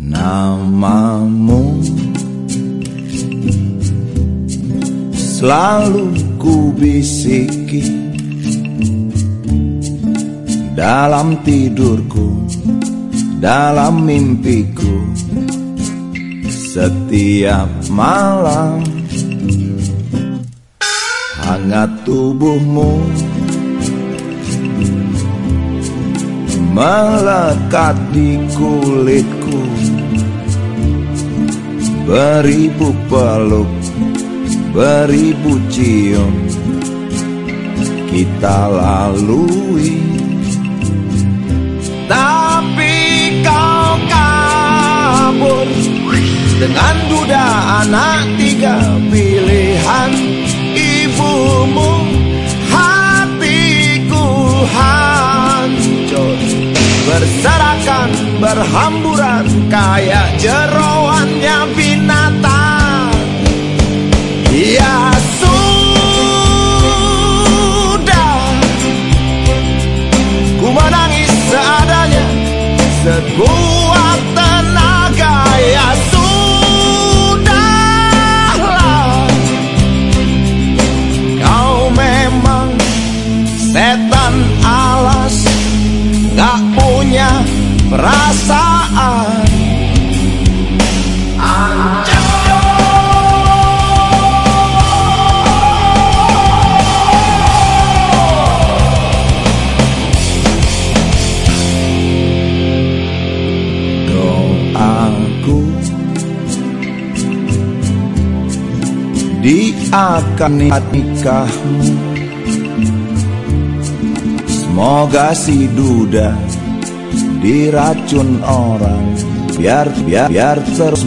Namamu selalu ku bisiki dalam tidurku, dalam mimpiku, setiap malam hangat tubuhmu melekat di kulitku Beribu peluk, beribu cium. Kita lalui. Tapi kau kabur Dengan duda anak tiga pilihan. Ibumu hatiku hancur. Berserakan berhamburan kayak jeroannya binatang alas Gak punya perasaan. Di akan nikahmu Semoga si duda diracun orang. Biar biar biar terus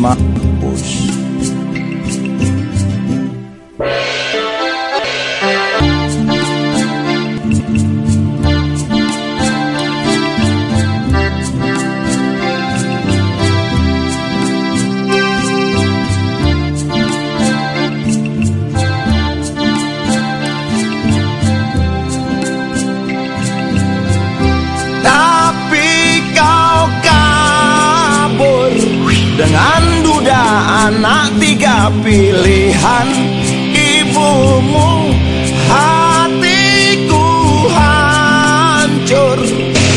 anak tiga pilihan ibumu hatiku hancur.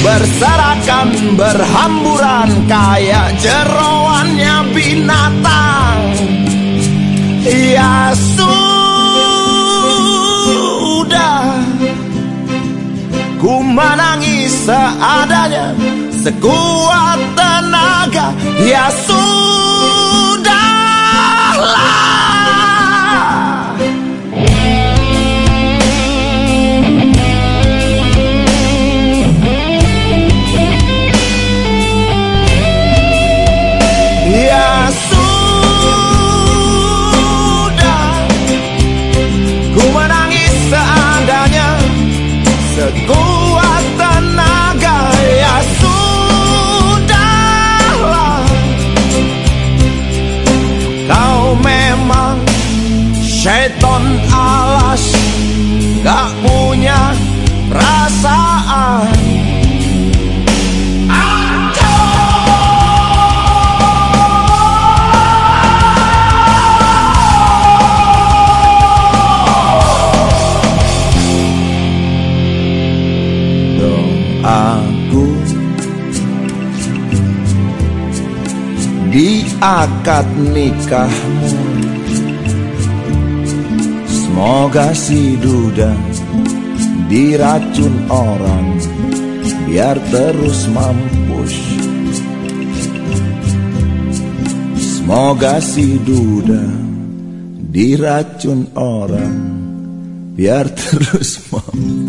Berserakan berhamburan kayak jeroannya binatang. Ya sudah Ku menangis seadanya Sekuat tenaga. Ya sudahlah Sekuat tenaga ya sudahlah. Kau memang syaiton Di akad nikahmu. Semoga si duda diracun orang Biar terus mampus. Semoga si duda diracun orang Biar terus mampus